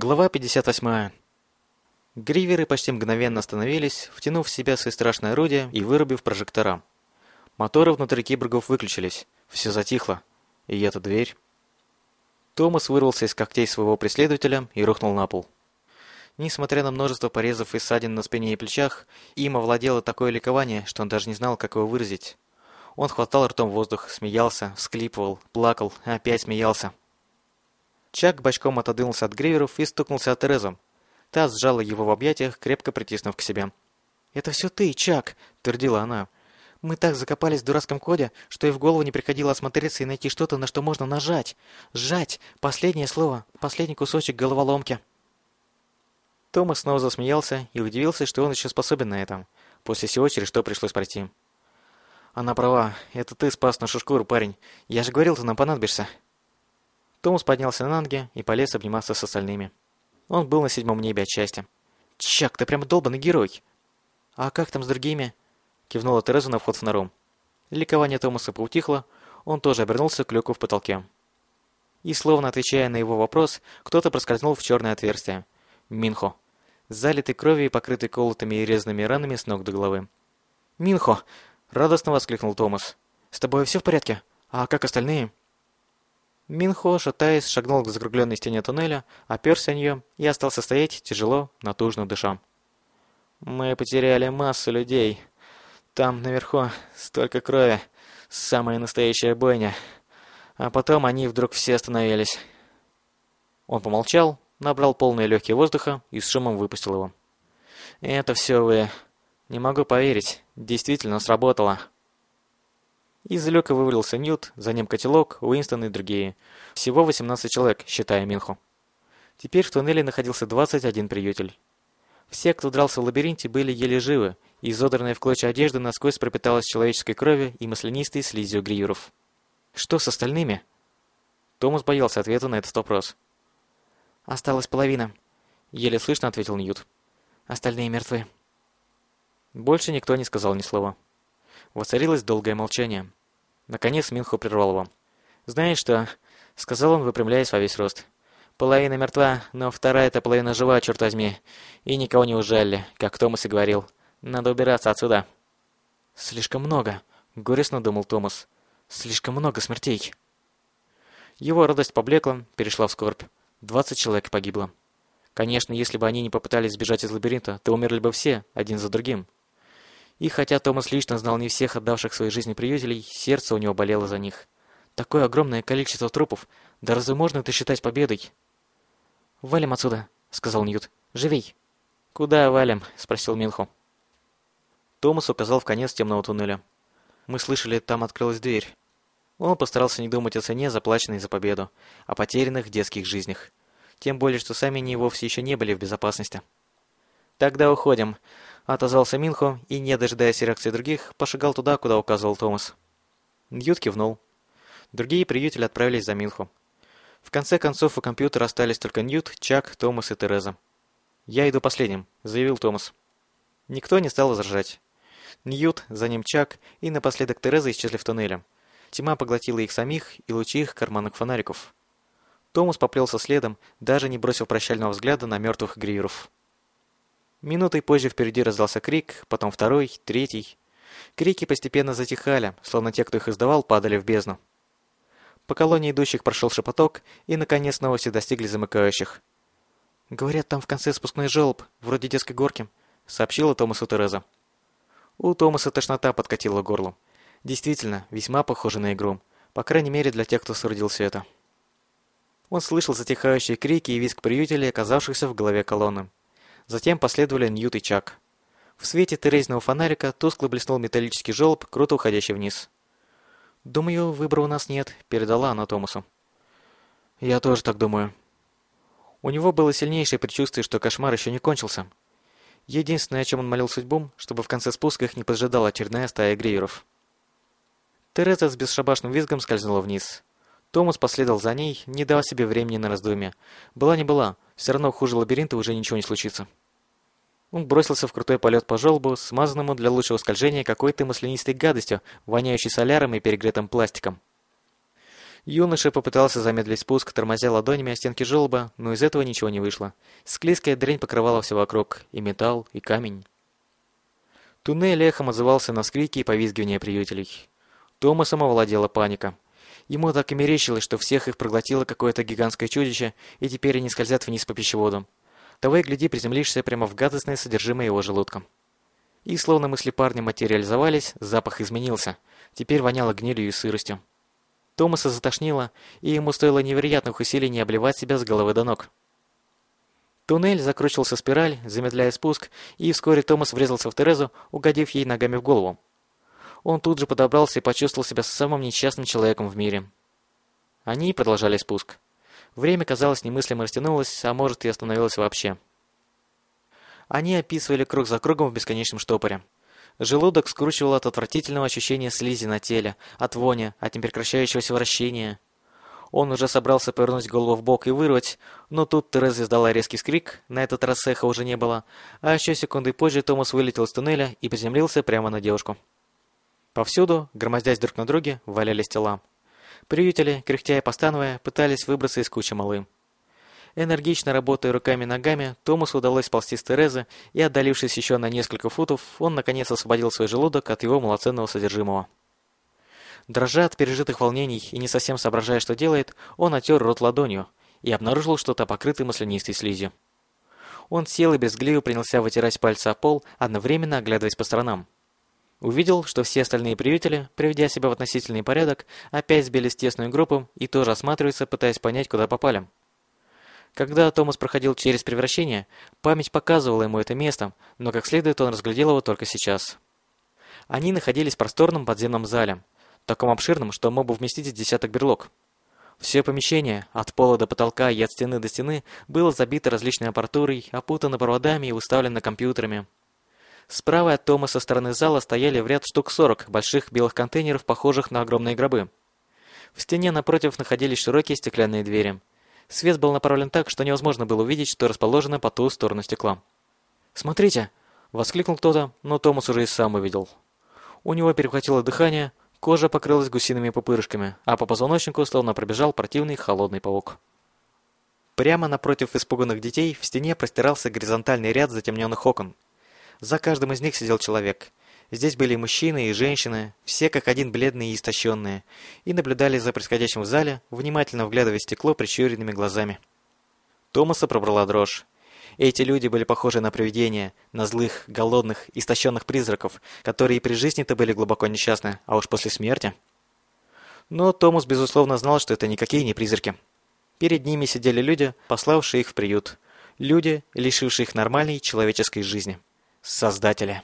Глава 58. Гриверы почти мгновенно остановились, втянув в себя свои страшные орудия и вырубив прожектора. Моторы внутри киборгов выключились, все затихло. И эта дверь... Томас вырвался из когтей своего преследователя и рухнул на пол. Несмотря на множество порезов и ссадин на спине и плечах, им овладело такое ликование, что он даже не знал, как его выразить. Он хватал ртом воздух, смеялся, всклипывал, плакал, опять смеялся. Чак бочком отодвинулся от гриверов и стукнулся от Терезу. Та сжала его в объятиях, крепко притиснув к себе. «Это все ты, Чак!» – твердила она. «Мы так закопались в дурацком коде, что и в голову не приходило осмотреться и найти что-то, на что можно нажать. Сжать! Последнее слово, последний кусочек головоломки!» Томас снова засмеялся и удивился, что он еще способен на это, после всего, через что пришлось пройти. «Она права. Это ты спас нашу шкуру, парень. Я же говорил, ты нам понадобишься». Томас поднялся на ноги и полез обниматься с остальными. Он был на седьмом небе от счастья. «Чак, ты прямо долбанный герой!» «А как там с другими?» Кивнула Тереза на вход в нору. Ликование Томаса поутихло, он тоже обернулся к люку в потолке. И, словно отвечая на его вопрос, кто-то проскользнул в черное отверстие. Минхо. Залитый кровью и покрытый колотыми и резанными ранами с ног до головы. «Минхо!» — радостно воскликнул Томас. «С тобой все в порядке? А как остальные?» Минхо, шатаясь, шагнул к закругленной стене туннеля, оперся о нее и остался стоять, тяжело, натужно дыша. «Мы потеряли массу людей. Там, наверху, столько крови. Самая настоящая бойня. А потом они вдруг все остановились». Он помолчал, набрал полные легкие воздуха и с шумом выпустил его. «Это все вы. Не могу поверить. Действительно сработало». Из люка вывалился Ньют, за ним котелок, Уинстон и другие. Всего 18 человек, считая Минху. Теперь в туннеле находился 21 приютель. Все, кто дрался в лабиринте, были еле живы, и изодранная в клочья одежда насквозь пропиталась человеческой кровью и маслянистой слизью гриеров. Что с остальными? Томас боялся ответа на этот вопрос. «Осталась половина», — еле слышно ответил Ньют. «Остальные мертвы». Больше никто не сказал ни слова. Воцарилось долгое молчание. Наконец Минхо прервал его. «Знаешь что?» — сказал он, выпрямляясь во весь рост. «Половина мертва, но вторая-то половина жива, черт возьми. И никого не ужалили, как Томас и говорил. Надо убираться отсюда». «Слишком много», — горестно думал Томас. «Слишком много смертей». Его радость поблекла, перешла в скорбь. Двадцать человек погибло. Конечно, если бы они не попытались сбежать из лабиринта, то умерли бы все, один за другим. И хотя Томас лично знал не всех отдавших своей жизни приютелей, сердце у него болело за них. Такое огромное количество трупов, да разве можно это считать победой? «Валим отсюда», — сказал Ньют. «Живей». «Куда валим?» — спросил Минху. Томас указал в конец темного туннеля. Мы слышали, там открылась дверь. Он постарался не думать о цене, заплаченной за победу, о потерянных детских жизнях. Тем более, что сами они вовсе еще не были в безопасности. «Тогда уходим», Отозвался Минхо и, не дожидаясь реакции других, пошагал туда, куда указывал Томас. Ньют кивнул. Другие приютели отправились за Минхо. В конце концов у компьютера остались только Ньют, Чак, Томас и Тереза. «Я иду последним», — заявил Томас. Никто не стал возражать. Ньют, за ним Чак и напоследок Тереза исчезли в туннеле. Тьма поглотила их самих и лучи их карманных фонариков. Томас поплелся следом, даже не бросив прощального взгляда на мертвых гриеров. Минутой позже впереди раздался крик, потом второй, третий. Крики постепенно затихали, словно те, кто их издавал, падали в бездну. По колонии идущих прошел шепоток, и, наконец, новости достигли замыкающих. «Говорят, там в конце спускной желоб, вроде детской горки», — сообщила Томасу Тереза. У Томаса тошнота подкатила горло. Действительно, весьма похоже на игру. По крайней мере, для тех, кто соорудил все это. Он слышал затихающие крики и визг приютелей, оказавшихся в голове колонны. Затем последовали Ньют и Чак. В свете терезного фонарика тускло блеснул металлический желоб, круто уходящий вниз. «Думаю, выбора у нас нет», — передала она Томасу. «Я тоже так думаю». У него было сильнейшее предчувствие, что кошмар еще не кончился. Единственное, о чем он молил судьбу, чтобы в конце спуска их не поджидала очередная стая гриеров. Тереза с бесшабашным визгом скользнула вниз. Томас последовал за ней, не дал себе времени на раздумья. Была не была, все равно хуже лабиринта уже ничего не случится. Он бросился в крутой полет по желобу, смазанному для лучшего скольжения какой-то маслянистой гадостью, воняющей соляром и перегретым пластиком. Юноша попытался замедлить спуск, тормозя ладонями о стенки желоба, но из этого ничего не вышло. Склизкая дрянь покрывала все вокруг, и металл, и камень. Туннель эхом отзывался на скрики и повизгивания приютелей. Томасом овладела паника. Ему так и мерещилось, что всех их проглотило какое-то гигантское чудище, и теперь они скользят вниз по пищеводу. Того и гляди, приземлишься прямо в гадостное содержимое его желудка. И словно мысли парня материализовались, запах изменился. Теперь воняло гнилью и сыростью. Томаса затошнило, и ему стоило невероятных усилий не обливать себя с головы до ног. Туннель закручивался спираль, замедляя спуск, и вскоре Томас врезался в Терезу, угодив ей ногами в голову. Он тут же подобрался и почувствовал себя самым несчастным человеком в мире. Они продолжали спуск. Время, казалось, немыслимо растянулось, а может и остановилось вообще. Они описывали круг за кругом в бесконечном штопоре. Желудок скручивал от отвратительного ощущения слизи на теле, от вони, от непрекращающегося вращения. Он уже собрался повернуть голову в бок и вырвать, но тут Тереза издала резкий скрик, на этот раз эха уже не было, а еще секунды позже Томас вылетел из туннеля и приземлился прямо на девушку. Повсюду, громоздясь друг на друге, валялись тела. Приютели, кряхтя и постановая, пытались выбраться из кучи малы. Энергично работая руками и ногами, Томасу удалось сползти с Терезы, и, отдалившись еще на несколько футов, он наконец освободил свой желудок от его малоценного содержимого. Дрожа от пережитых волнений и не совсем соображая, что делает, он отер рот ладонью и обнаружил что-то покрытое маслянистой слизью. Он сел и безгливо принялся вытирать пальцы о пол, одновременно оглядываясь по сторонам. Увидел, что все остальные приютели, приведя себя в относительный порядок, опять сбились в тесную группу и тоже осматриваются, пытаясь понять, куда попали. Когда Томас проходил через превращение, память показывала ему это место, но как следует он разглядел его только сейчас. Они находились в просторном подземном зале, таком обширном, что мог бы вместить десяток берлог. Все помещение, от пола до потолка и от стены до стены, было забито различной аппаратурой, опутано проводами и уставлено компьютерами. Справа от Тома со стороны зала стояли в ряд штук 40 больших белых контейнеров, похожих на огромные гробы. В стене напротив находились широкие стеклянные двери. Свет был направлен так, что невозможно было увидеть, что расположено по ту сторону стекла. «Смотрите!» — воскликнул кто-то, но Томас уже и сам увидел. У него перехватило дыхание, Кожа покрылась гусиными пупырышками, а по позвоночнику словно пробежал противный холодный паук. Прямо напротив испуганных детей в стене простирался горизонтальный ряд затемненных окон. За каждым из них сидел человек. Здесь были мужчины и женщины, все как один бледные и истощенные, и наблюдали за происходящим в зале, внимательно вглядывая в стекло прищуренными глазами. Томаса пробрала дрожь. Эти люди были похожи на привидения, на злых, голодных, истощенных призраков, которые при жизни-то были глубоко несчастны, а уж после смерти. Но Томас, безусловно, знал, что это никакие не призраки. Перед ними сидели люди, пославшие их в приют. Люди, лишившие их нормальной человеческой жизни. Создатели.